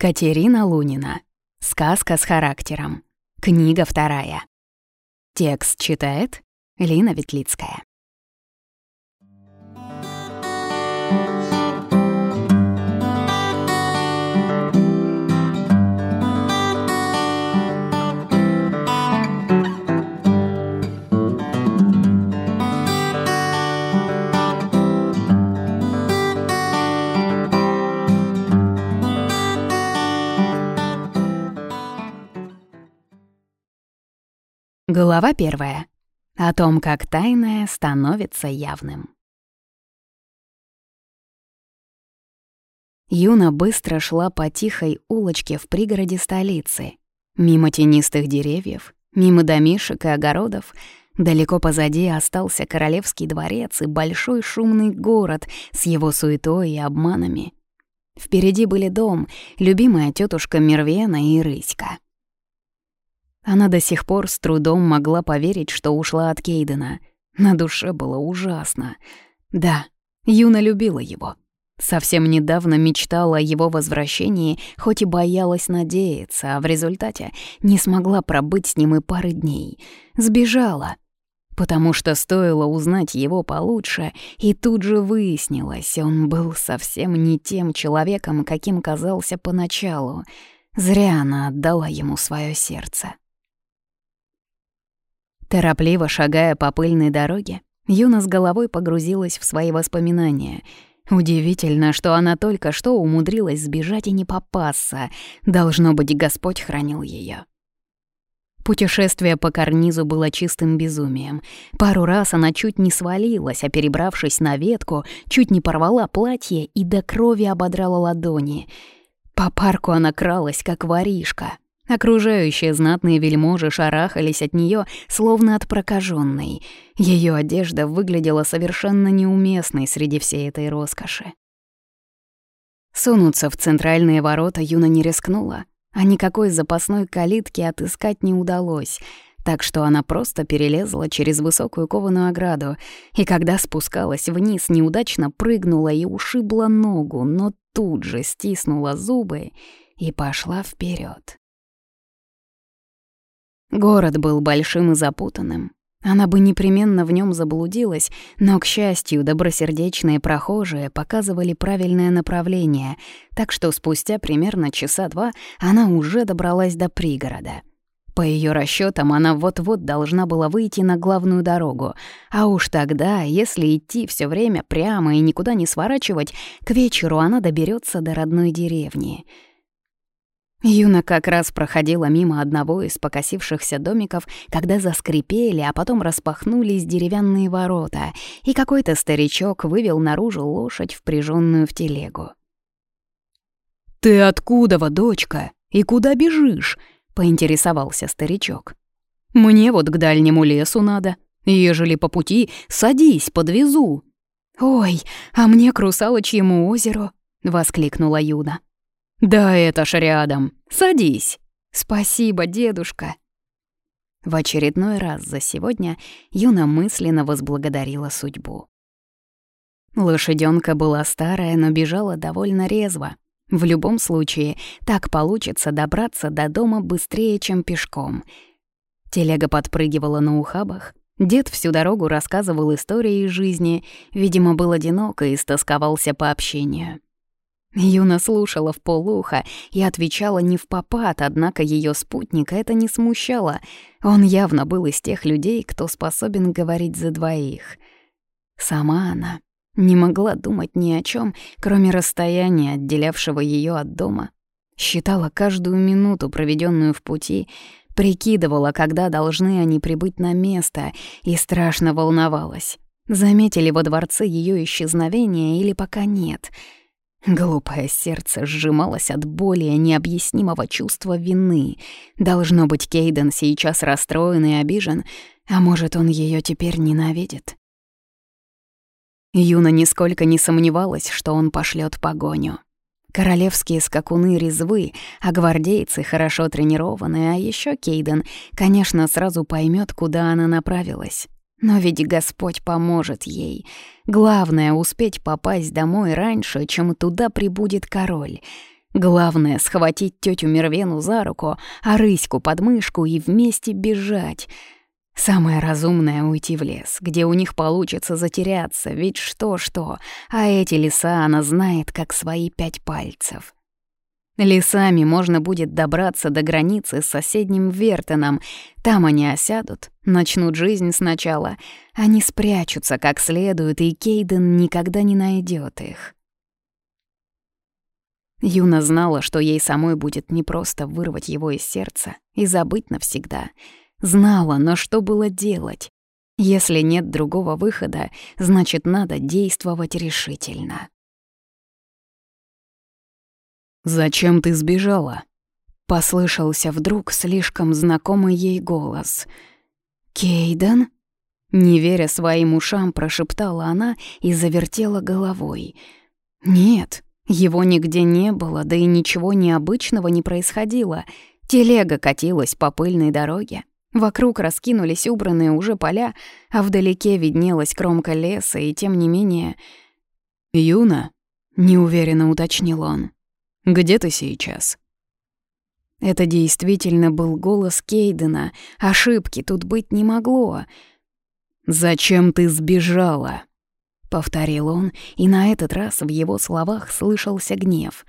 Катерина Лунина. Сказка с характером. Книга вторая. Текст читает Лина Ветлицкая. Глава первая. О том, как тайное становится явным. Юна быстро шла по тихой улочке в пригороде столицы. Мимо тенистых деревьев, мимо домишек и огородов. Далеко позади остался королевский дворец и большой шумный город с его суетой и обманами. Впереди были дом, любимая тетушка Мервена и Рыська. Она до сих пор с трудом могла поверить, что ушла от Кейдена. На душе было ужасно. Да, Юна любила его. Совсем недавно мечтала о его возвращении, хоть и боялась надеяться, а в результате не смогла пробыть с ним и пары дней. Сбежала. Потому что стоило узнать его получше, и тут же выяснилось, он был совсем не тем человеком, каким казался поначалу. Зря она отдала ему свое сердце. Торопливо шагая по пыльной дороге, Юна с головой погрузилась в свои воспоминания. Удивительно, что она только что умудрилась сбежать и не попасться. Должно быть, Господь хранил ее. Путешествие по карнизу было чистым безумием. Пару раз она чуть не свалилась, а перебравшись на ветку, чуть не порвала платье и до крови ободрала ладони. По парку она кралась, как воришка, Окружающие знатные вельможи шарахались от нее, словно от прокаженной. Ее одежда выглядела совершенно неуместной среди всей этой роскоши. Сунуться в центральные ворота Юна не рискнула, а никакой запасной калитки отыскать не удалось, так что она просто перелезла через высокую кованую ограду, и когда спускалась вниз, неудачно прыгнула и ушибла ногу, но тут же стиснула зубы и пошла вперед. Город был большим и запутанным. Она бы непременно в нем заблудилась, но, к счастью, добросердечные прохожие показывали правильное направление, так что спустя примерно часа два она уже добралась до пригорода. По ее расчетам, она вот-вот должна была выйти на главную дорогу, а уж тогда, если идти все время прямо и никуда не сворачивать, к вечеру она доберется до родной деревни — Юна как раз проходила мимо одного из покосившихся домиков, когда заскрипели, а потом распахнулись деревянные ворота, и какой-то старичок вывел наружу лошадь, впряженную в телегу. «Ты откуда, дочка? И куда бежишь?» — поинтересовался старичок. «Мне вот к дальнему лесу надо. Ежели по пути, садись, подвезу». «Ой, а мне к русалочьему озеру!» — воскликнула Юна. «Да это ж рядом. Садись». «Спасибо, дедушка». В очередной раз за сегодня Юна мысленно возблагодарила судьбу. Лошадёнка была старая, но бежала довольно резво. В любом случае, так получится добраться до дома быстрее, чем пешком. Телега подпрыгивала на ухабах. Дед всю дорогу рассказывал истории из жизни, видимо, был одинок и истосковался по общению. Юна слушала в полуха и отвечала не в попад, однако ее спутника это не смущало. Он явно был из тех людей, кто способен говорить за двоих. Сама она не могла думать ни о чем, кроме расстояния, отделявшего ее от дома. Считала каждую минуту, проведенную в пути, прикидывала, когда должны они прибыть на место, и страшно волновалась. Заметили во дворце ее исчезновение или пока нет — Глупое сердце сжималось от более необъяснимого чувства вины. Должно быть, Кейден сейчас расстроен и обижен, а может, он ее теперь ненавидит. Юна нисколько не сомневалась, что он пошлет погоню. Королевские скакуны резвы, а гвардейцы хорошо тренированы, а еще Кейден, конечно, сразу поймет, куда она направилась. Но ведь Господь поможет ей. Главное — успеть попасть домой раньше, чем туда прибудет король. Главное — схватить тетю Мервену за руку, а рыську под мышку и вместе бежать. Самое разумное — уйти в лес, где у них получится затеряться, ведь что-что, а эти леса она знает, как свои пять пальцев. Лесами можно будет добраться до границы с соседним Вертоном. Там они осядут, начнут жизнь сначала. Они спрячутся как следует, и Кейден никогда не найдет их. Юна знала, что ей самой будет непросто вырвать его из сердца и забыть навсегда. Знала, но что было делать? Если нет другого выхода, значит, надо действовать решительно. «Зачем ты сбежала?» Послышался вдруг слишком знакомый ей голос. «Кейден?» Не веря своим ушам, прошептала она и завертела головой. «Нет, его нигде не было, да и ничего необычного не происходило. Телега катилась по пыльной дороге. Вокруг раскинулись убранные уже поля, а вдалеке виднелась кромка леса, и тем не менее... «Юна?» — неуверенно уточнил он. Где ты сейчас?» Это действительно был голос Кейдена. Ошибки тут быть не могло. «Зачем ты сбежала?» — повторил он, и на этот раз в его словах слышался гнев.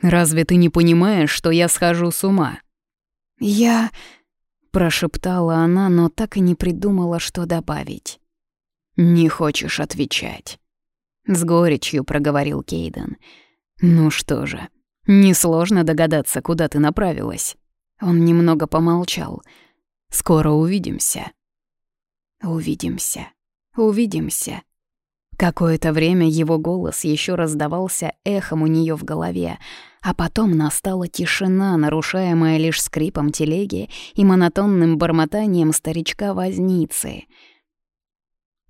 «Разве ты не понимаешь, что я схожу с ума?» «Я...» — прошептала она, но так и не придумала, что добавить. «Не хочешь отвечать?» — с горечью проговорил Кейден. «Я...» «Ну что же, несложно догадаться, куда ты направилась». Он немного помолчал. «Скоро увидимся». «Увидимся, увидимся». Какое-то время его голос еще раздавался эхом у нее в голове, а потом настала тишина, нарушаемая лишь скрипом телеги и монотонным бормотанием старичка-возницы.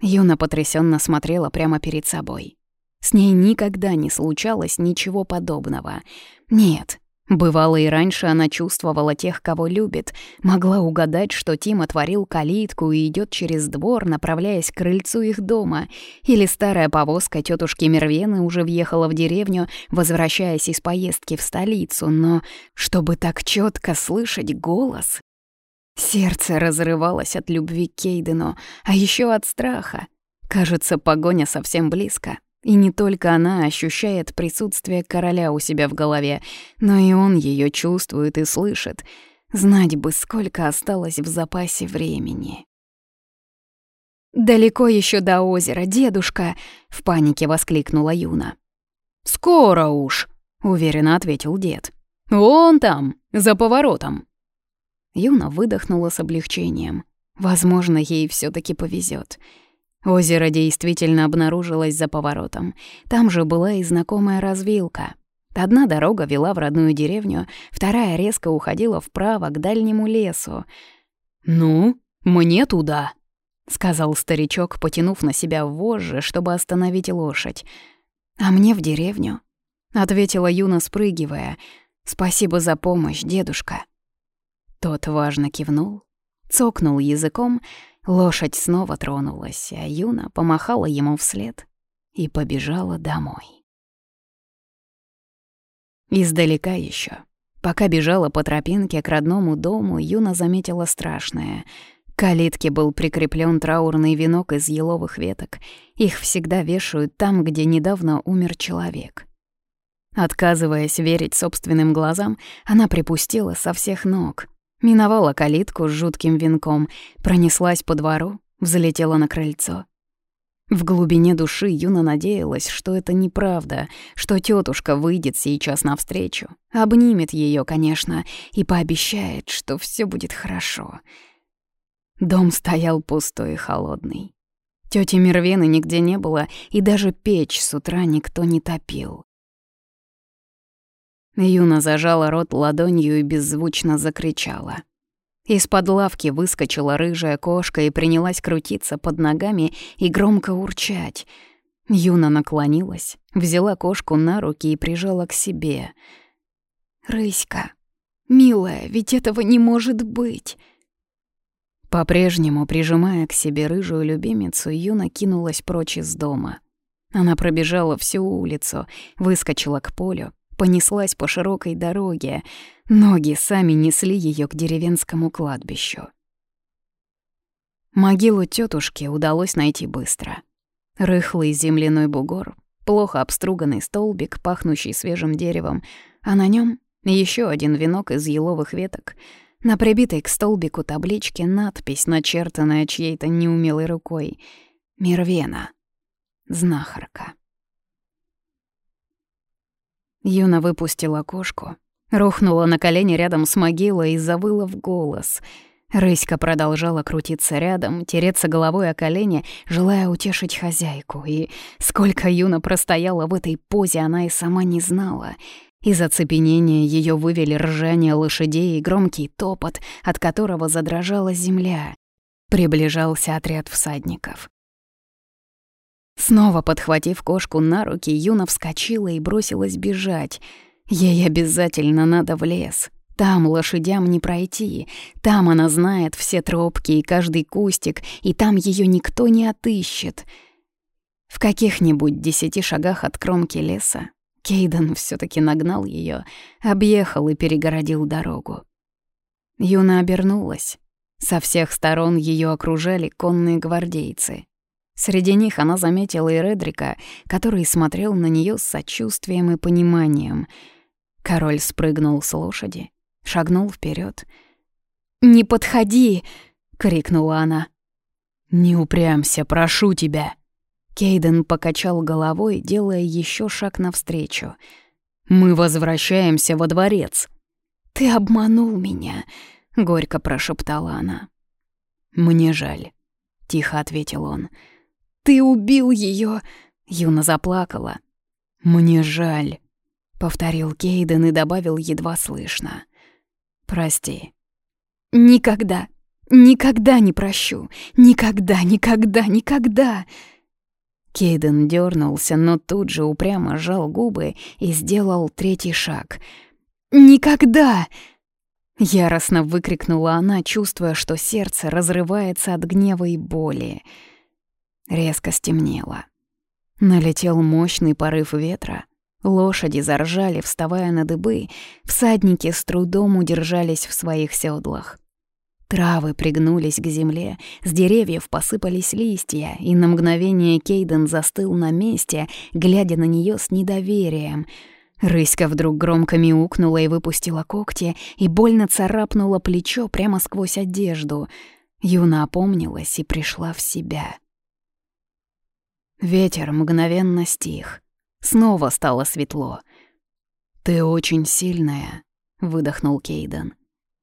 Юна потрясенно смотрела прямо перед собой. С ней никогда не случалось ничего подобного. Нет, бывало и раньше она чувствовала тех, кого любит, могла угадать, что Тим отворил калитку и идет через двор, направляясь к крыльцу их дома, или старая повозка тетушки Мервены уже въехала в деревню, возвращаясь из поездки в столицу, но чтобы так четко слышать голос... Сердце разрывалось от любви к Кейдену, а еще от страха. Кажется, погоня совсем близко. И не только она ощущает присутствие короля у себя в голове, но и он ее чувствует и слышит. Знать бы, сколько осталось в запасе времени. «Далеко еще до озера, дедушка!» — в панике воскликнула Юна. «Скоро уж!» — уверенно ответил дед. «Вон там, за поворотом!» Юна выдохнула с облегчением. Возможно, ей все таки повезет. Озеро действительно обнаружилось за поворотом. Там же была и знакомая развилка. Одна дорога вела в родную деревню, вторая резко уходила вправо к дальнему лесу. «Ну, мне туда», — сказал старичок, потянув на себя вожжи, чтобы остановить лошадь. «А мне в деревню», — ответила Юна, спрыгивая. «Спасибо за помощь, дедушка». Тот важно кивнул, цокнул языком, Лошадь снова тронулась, а Юна помахала ему вслед и побежала домой. Издалека еще. Пока бежала по тропинке к родному дому, Юна заметила страшное. К калитке был прикреплен траурный венок из еловых веток. Их всегда вешают там, где недавно умер человек. Отказываясь верить собственным глазам, она припустила со всех ног — Миновала калитку с жутким венком, пронеслась по двору, взлетела на крыльцо. В глубине души Юна надеялась, что это неправда, что тетушка выйдет сейчас навстречу, обнимет ее, конечно, и пообещает, что все будет хорошо. Дом стоял пустой и холодный. Тети Мервены нигде не было, и даже печь с утра никто не топил. Юна зажала рот ладонью и беззвучно закричала. Из-под лавки выскочила рыжая кошка и принялась крутиться под ногами и громко урчать. Юна наклонилась, взяла кошку на руки и прижала к себе. «Рыська, милая, ведь этого не может быть!» По-прежнему, прижимая к себе рыжую любимицу, Юна кинулась прочь из дома. Она пробежала всю улицу, выскочила к полю, понеслась по широкой дороге. Ноги сами несли ее к деревенскому кладбищу. Могилу тетушки удалось найти быстро. Рыхлый земляной бугор, плохо обструганный столбик, пахнущий свежим деревом, а на нем еще один венок из еловых веток. На прибитой к столбику табличке надпись, начертанная чьей-то неумелой рукой. «Мирвена. Знахарка». Юна выпустила кошку, рухнула на колени рядом с могилой и завыла в голос — Рыська продолжала крутиться рядом, тереться головой о колени, желая утешить хозяйку. И сколько Юна простояла в этой позе, она и сама не знала. Из оцепенения ее вывели ржание лошадей и громкий топот, от которого задрожала земля. Приближался отряд всадников. Снова подхватив кошку на руки, Юна вскочила и бросилась бежать. Ей обязательно надо в лес. Там лошадям не пройти, там она знает все тропки и каждый кустик, и там ее никто не отыщет. В каких-нибудь десяти шагах от кромки леса Кейден все таки нагнал ее, объехал и перегородил дорогу. Юна обернулась. Со всех сторон ее окружали конные гвардейцы. Среди них она заметила и Редрика, который смотрел на нее с сочувствием и пониманием. Король спрыгнул с лошади, шагнул вперед. «Не подходи!» — крикнула она. «Не упрямся, прошу тебя!» Кейден покачал головой, делая еще шаг навстречу. «Мы возвращаемся во дворец». «Ты обманул меня», — горько прошептала она. «Мне жаль», — тихо ответил он. «Ты убил ее!» — Юна заплакала. «Мне жаль», — повторил Кейден и добавил едва слышно. Прости. Никогда, никогда не прощу. Никогда, никогда, никогда. Кейден дернулся, но тут же упрямо сжал губы и сделал третий шаг. «Никогда!» Яростно выкрикнула она, чувствуя, что сердце разрывается от гнева и боли. Резко стемнело. Налетел мощный порыв ветра, Лошади заржали, вставая на дыбы, всадники с трудом удержались в своих седлах. Травы пригнулись к земле, с деревьев посыпались листья, и на мгновение Кейден застыл на месте, глядя на нее с недоверием. Рыська вдруг громко мяукнула и выпустила когти, и больно царапнула плечо прямо сквозь одежду. Юна опомнилась и пришла в себя. Ветер мгновенно стих — Снова стало светло. «Ты очень сильная», — выдохнул Кейден.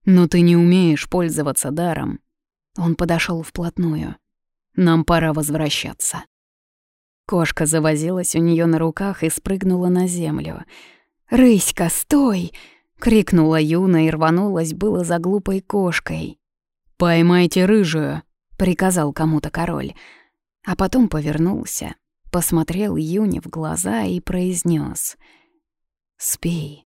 «Но ты не умеешь пользоваться даром». Он подошел вплотную. «Нам пора возвращаться». Кошка завозилась у нее на руках и спрыгнула на землю. «Рыська, стой!» — крикнула Юна и рванулась было за глупой кошкой. «Поймайте рыжую!» — приказал кому-то король. А потом повернулся посмотрел Юне в глаза и произнес: «Спи».